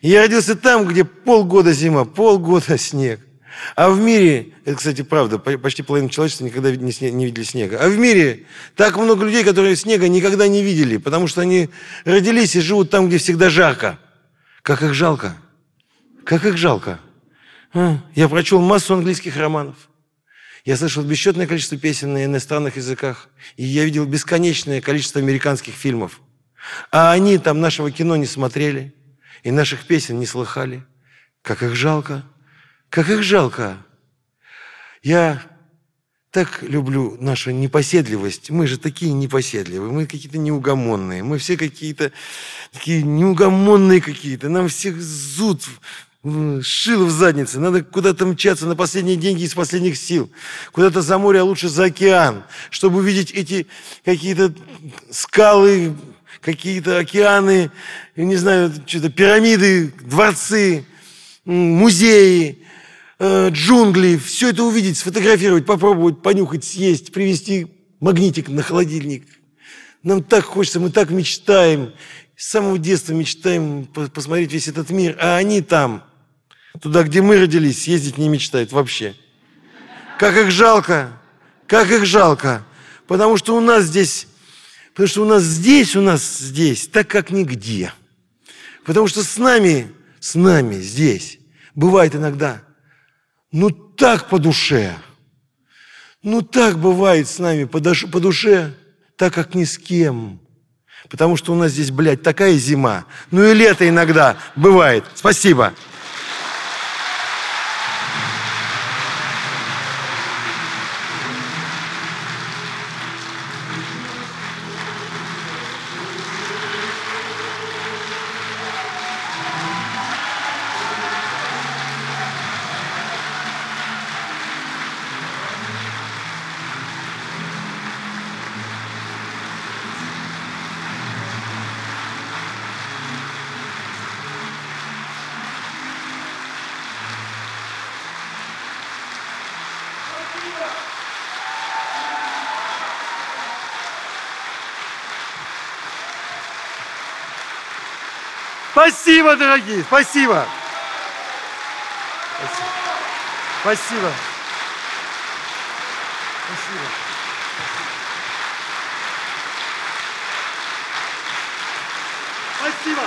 Я родился там, где полгода зима, полгода снег. А в мире, это, кстати, правда, почти половина человечества никогда не видели снега. А в мире так много людей, которые снега никогда не видели, потому что они родились и живут там, где всегда жарко. Как их жалко. Как их жалко. А? Я прочел массу английских романов. Я слышал бесчетное количество песен на иностранных языках. И я видел бесконечное количество американских фильмов. А они там нашего кино не смотрели. И наших песен не слыхали. Как их жалко. Как их жалко. Я так люблю нашу непоседливость. Мы же такие непоседливые, мы какие-то неугомонные, мы все какие-то такие неугомонные какие-то. Нам всех зуд шило в заднице. Надо куда-то мчаться на последние деньги из последних сил. Куда-то за море, а лучше за океан, чтобы увидеть эти какие-то скалы, какие-то океаны, не знаю, что-то пирамиды, дворцы, музеи, э, джунгли. Все это увидеть, сфотографировать, попробовать, понюхать, съесть, привезти магнитик на холодильник. Нам так хочется, мы так мечтаем. С самого детства мечтаем посмотреть весь этот мир, а они там – Туда, где мы родились, съездить не мечтают вообще. Как их жалко, как их жалко. Потому что у нас здесь, потому что у нас здесь, у нас здесь, так как нигде. Потому что с нами, с нами здесь бывает иногда, ну так по душе. Ну так бывает с нами по душе, так как ни с кем. Потому что у нас здесь, блядь, такая зима. Ну и лето иногда бывает. Спасибо. Спасибо, дорогие, спасибо. Спасибо. Спасибо. Спасибо. Спасибо.